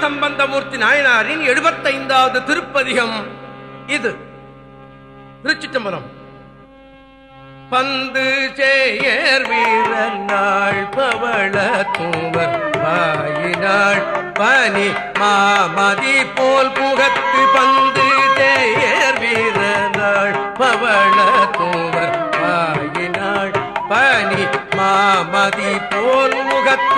சம்பந்தமூர்த்தி நாயனாரின் எழுபத்தைந்தாவது திருப்பதிகம் இது. திருச்சிட்டம்பரம் பந்து சேயர் வீரர் நாள் பவள தூவர் பாயினாள் பனி மாமதி போல் புகத்து பந்து சேயர் வீரர் நாள் பவள தூவர் பாயினாள் பனி மாமதி போல் முகத்து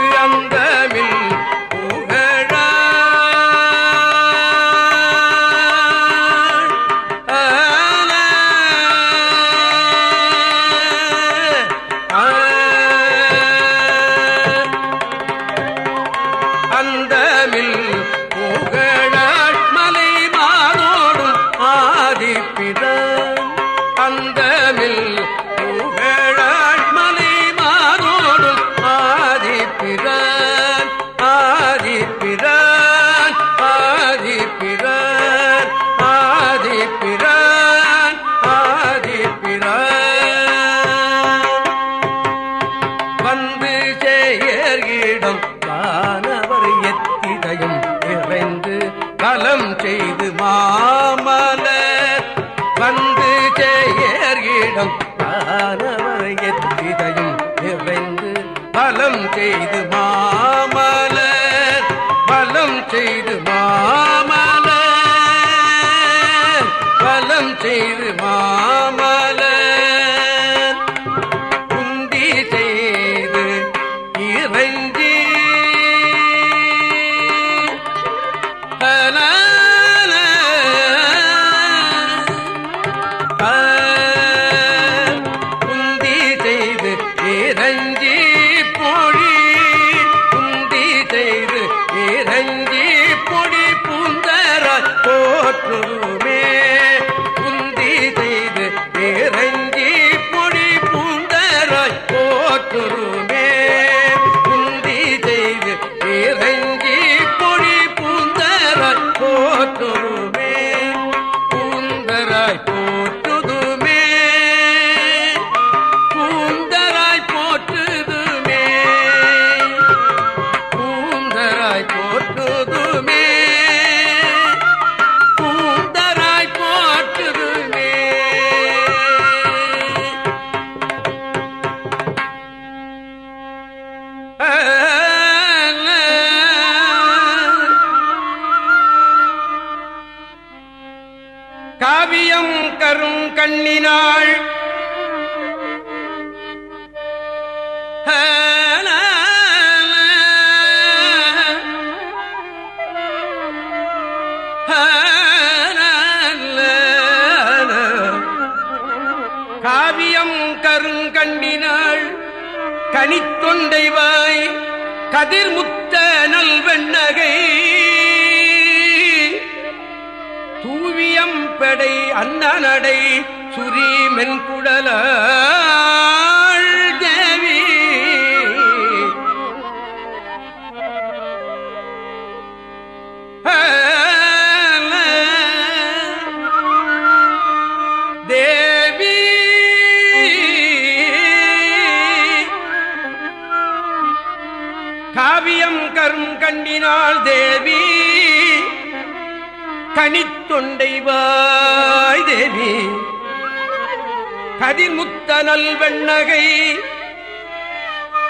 எண்ணினாள். காவியம் கருங்கண்ணினாள். கனித்தொண்டைவாய் கதிர்முத்த நல்வெண்ணகை. தூவியம் பெடை அன்னநடை சுரி மென்குடலாள் கதிர்முத்த நல்வெண்ணகை.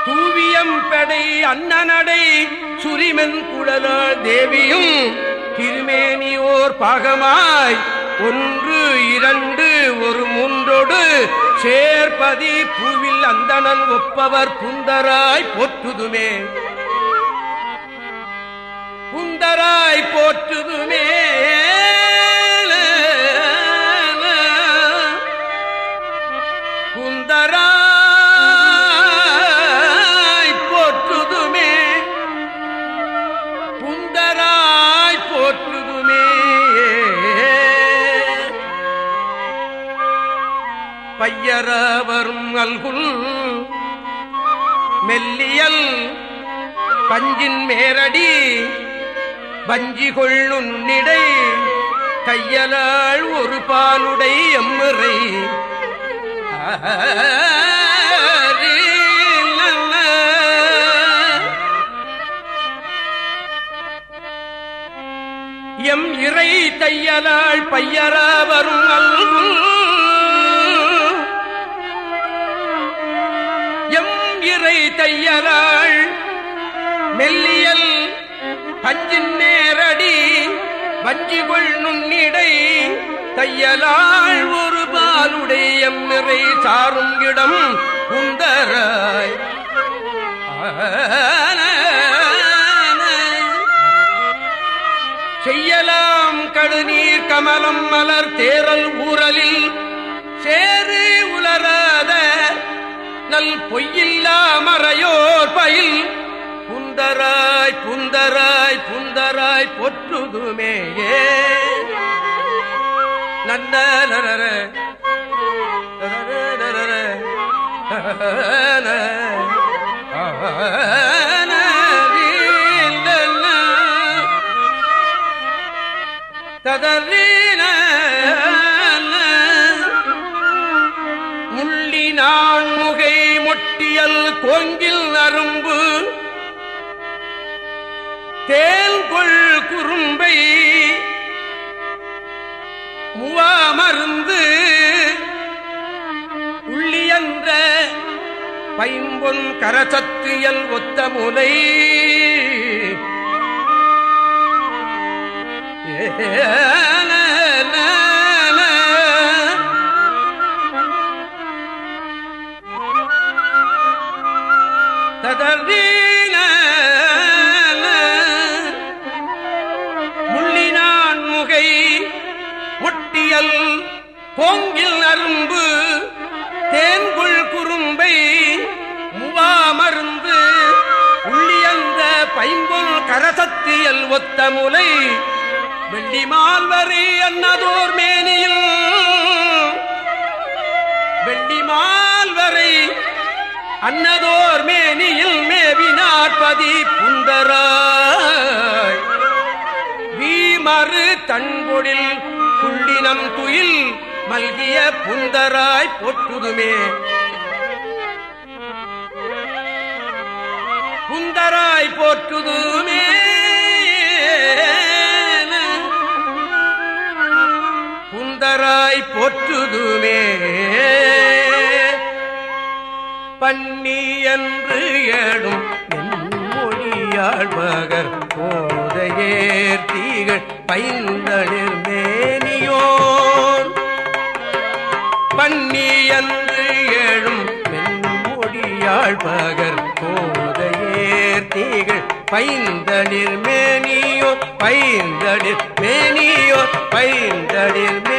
தூவியம் பெடை அன்னநடை சுரிமென் குழலாள் தேவியும் திருமேனியோர் பாகமாய் ஒன்று இரண்டு ஒரு மூன்றோடு சேர்பதி பூவில் அந்தணன் ஒப்பவர் புந்தராய் போற்றுதுமே. புந்தராய் போற்றுதுமே. பையர வரும் அல்குல் மெல்லியல் பஞ்சின் மேரடி. வஞ்சி கொள்ளுன்னிடை கையலாள் ஒரு பாலுடை எம்முறை. எம் இறை தையலாள் பையரா வரும் அல்குல் தையராள். மெல்லியல் பஞ்சின் நேரடி வஞ்சிகொள் நுண்ணிடை. தையலாள் ஒரு பாலுடைய நிறை சாரும் இடம் குந்தராய் செய்யலாம் கடுநீர் கமலம் மலர் தேரல் ஊரலில். சேரு நல் பொய்யில்லா மறையோர் பயில். புந்தராய் புந்தராய் புந்தராய் பொற்றுதுமேயே நன்ன நரர மொட்டியல் கோங்கில் அரும்பு தேன்கொள் குறும்பை முவாமருந்து உள்ளியன்ற பைம்பொன் கரசத்தியல் ஒத்த முலை. ஏ உள்ளியந்த பைம்பொல் கரசத்தியல் ஒத்த முலை வெள்ளி மால்வரி அன்னதோர் மேனியில். வெள்ளி மால்வரை அன்னதோர் மேனியில் மேவினார்பதி புந்தராய் வீமறு தன்பொழில் புள்ளினம் துயில் மல்கிய புந்தராய் பொட்டுதுமே புந்தராய் போற்றுதுமே. குந்தராய் போற்றுதுமே. பன்னி என்று ஏடும் மொழியாழ்பகர் போதையேர்த்திகள் பைந்தளிர் மேனியோர். பன்னி என்று ஏழும் மென்மொழியாள் போ பைந்தளிர் மேனியோ பைந்தளிர் மேனியோ பைந்தளிர் மே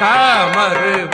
காமருபாபினல்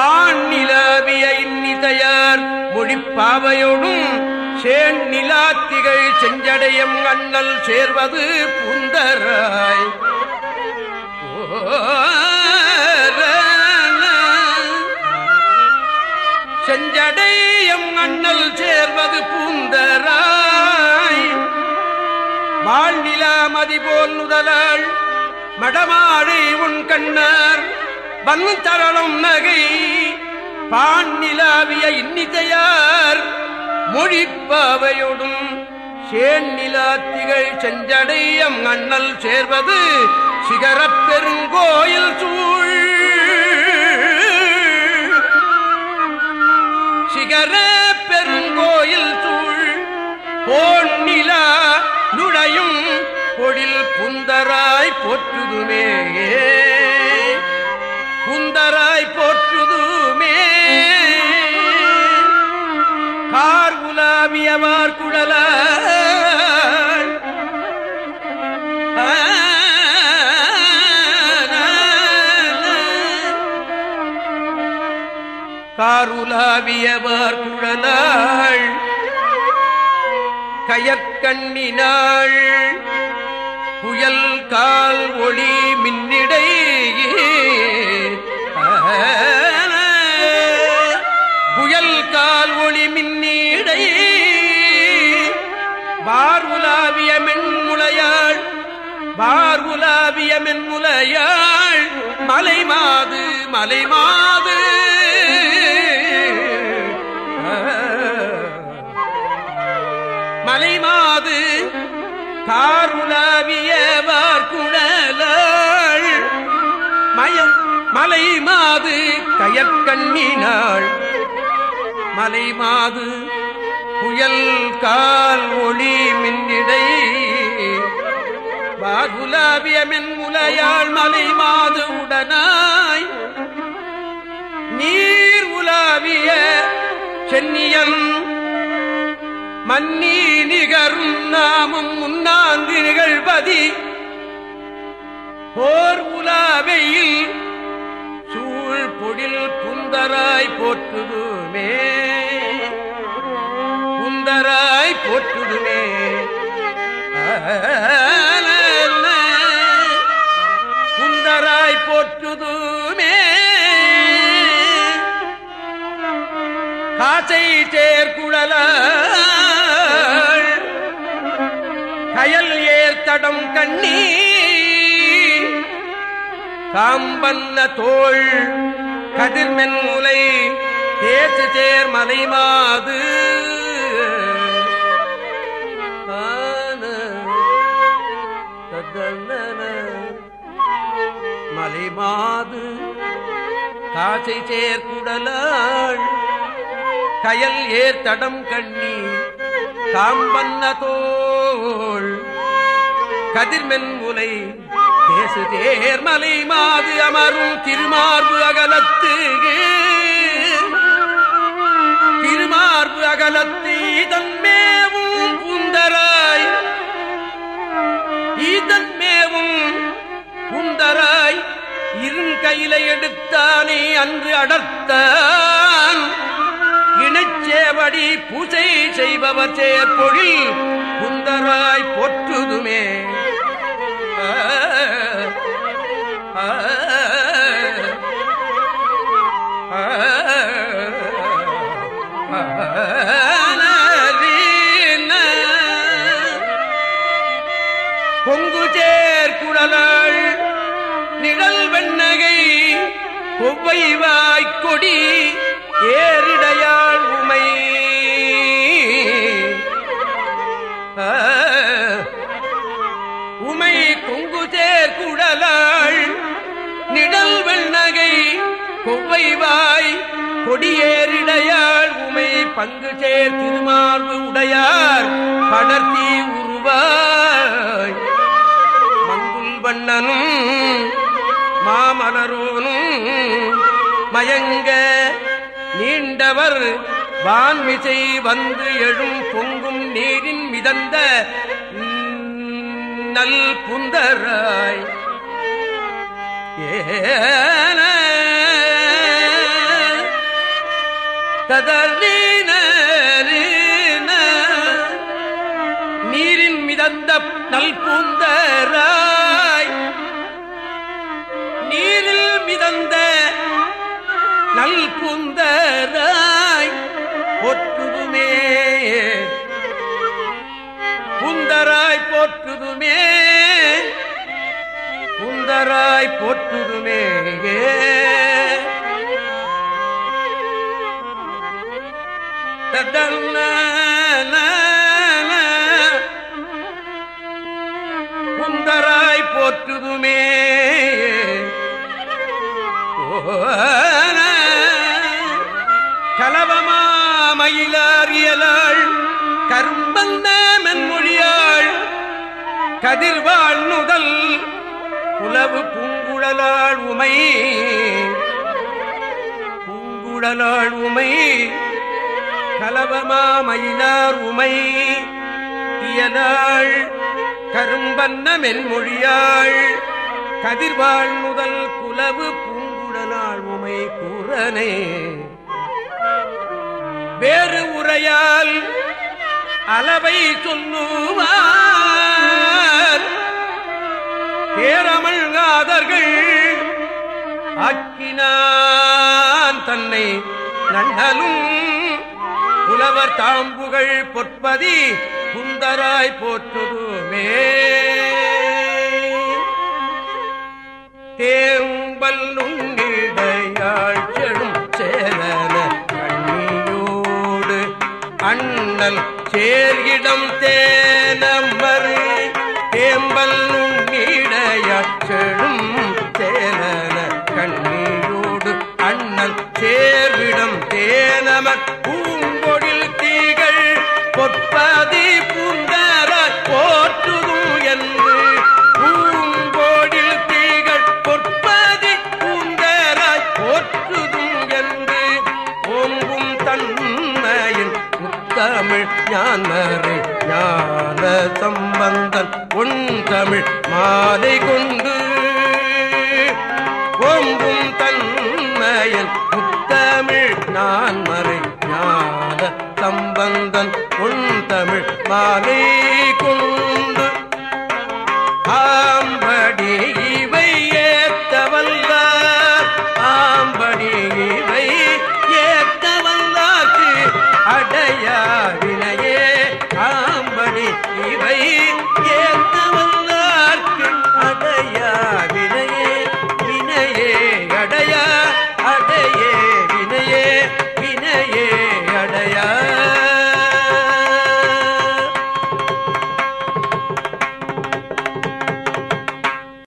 பான் நிலவிய மொழிப்பாவையோடும் சேன் நிலாத்திகள் செஞ்சடையும் அண்ணல் சேர்வது புந்தராய். செஞ்சடையும் அண்ணல் சேர்வது புந்தராய். வாழ்நிலா மதிபோல் முதலாள் மடமாழை உன் கண்ணார் வன் தரளும் நகை பான் நிலாவிய இன்னிசையார் மொழிப்பாவையோடும் சேன் நிலாத்திகள் செஞ்சடையம் அண்ணல் சேர்வது சிகரப் பெருங்கோயில் சூழ். சிகர பெருங்கோயில் சூழ். போன்னிலா நுழையும் பொழில் புந்தராய் போற்றுதுமே. புந்தராய் போற்றுதுமே. கார் உலாவியவார் குழல. காருலாவியவார் குழலாள். கயற்கண்ணினாள் புயல் கால் ஒளி மின்னிடையே. புயல் கால் ஒளி மின்னிடை பார்வுலாவிய மென்முளையாள் பார்வுலாவிய மென்முலையாள் மலை மாது மலை மலை மாது கயற்கண்ணினாள் மலை மாது புயல் கால் ஒளி மின்னிடை. வாகுலாவிய மென்முலையாள் மலை மாது உடனாய். நீர் உலாவிய சென்னியல் மன்னி நிகர் போற்றுதுமே. புந்தராய் போற்றுதுமே. புந்தராய் போற்றுதுமே. காசை சேர்குழல கயல் ஏர்த்தடம் கண்ணி காம்பன்ன தோள் கதிர்மென் முலை தேசு சேர் மலைமாது. மலைமாது. காசை சேர்குடலாள் கயல் ஏர் தடம் கண்ணி காம்பன்ன தோள். கதிர்மென் முலை பேசு தேர்மலை மாது அமரும் திருமார்பு அகலத்து திருமார்பு அகலத்து இதன் மேவும் புந்தராய். இதன் மேவும் புந்தராய். இருங்கையில எடுத்தானே அன்று அடர்த்தான். இணைச்சேவடி பூஜை செய்பவர் சேர்பொழில் புந்தராய் பொற்றுதுமே. ஆ, குழலாள் நிழல் வெண்ணகை வாய்க்கொடி ஏறிடையாள் உமை உமை கொங்கு குழலாள் நிழல் வெண்ணகை கொவ்வைவாய் கொடியேறிடையாள் உமை பங்கு சேர் திருமார்பு உடையார் படர்த்தி உருவாய். மங்குல் வண்ணனும் மாமலரோனும் மயங்க நீண்டவர் வான்மிசை வந்து எழும் பொங்கும் நீரின் மிதந்த நல் புந்தராய். ஏன ததர்வீன நீரின் மிதந்த நல் பூந்தராய். நீரில் மிதந்த நல் பூந்தராய் புந்தராய் போற்றுதுமே. புந்தராய் போற்றுதுமே கலவமாமயிலாரியலாள் கரும்பந்த மென்மொழியாள் கதிர்வாழ் நுதல் புலவு பூங்குழலாள் உமை. பூங்குழலாள் உமை. கலவமாமயினார் உமை. இயலாள் கரும்பன்ன மென்மொழியாள். கதிர்வாழ் முதல் குலவு பூங்குழலாள் உமை கூறனே. வேறு உரையால் அளவை சொல்லுவார். பேரமிழ்காதர்கள் ஆக்கினான் தன்னை நன்னலும் புலவர் தாம்புகள் பொற்பதி குந்தராய் போற்றுதுமே. தேம்பல் நுண்ணிடையாள் செழும் சேரன கண்ணியோடு அண்ணல் சேர்கிடம் தேனமர் சேர்விடம் தேனமர் பூங்கொழில் தீகள் பொற்பதி பூந்தர போற்றுதும் என்று. பூங்கோடில் தீகள் பொற்பதி பூந்தர போற்றுதும் என்று. ஓங்கும் தன்மையின் முத்தமிழ் ஞானரு ஞான சம்பந்தன் உன் தமிழ் மாலை கொண்டு Hare